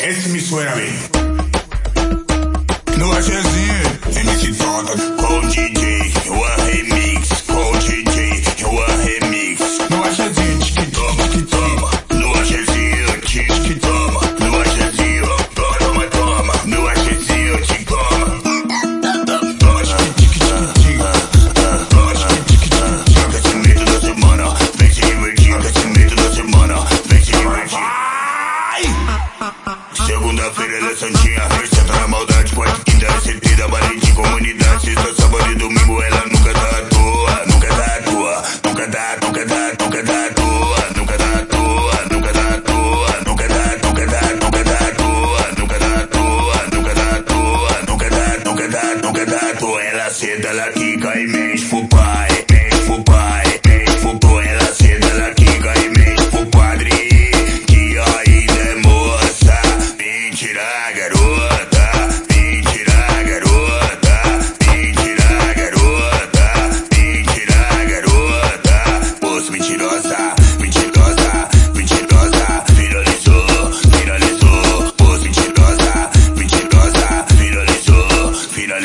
Esse me suena bem. No AGzinho, MC Tonda Eleição santinha racha, tá na maldade com a quinta Sempre da parede comunidade. Sexta, sábado e domingo ela nunca tá à toa Nunca tá à toa, nunca tá, nunca tá, nunca tá à toa Nunca tá à toa, nunca tá à toa Nunca tá, nunca tá, nunca tá à toa Nunca tá à toa, nunca tá à toa Nunca tá, nunca tá, nunca tá à toa. Ela senta, ela quica e me mente,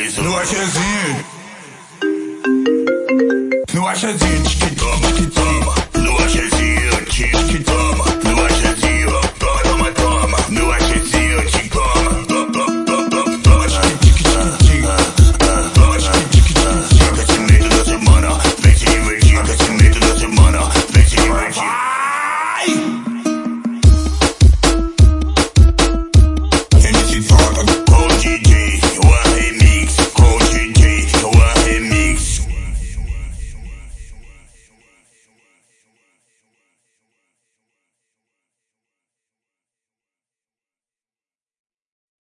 piso no zin? No axezinho, tic-toma, tic-toma.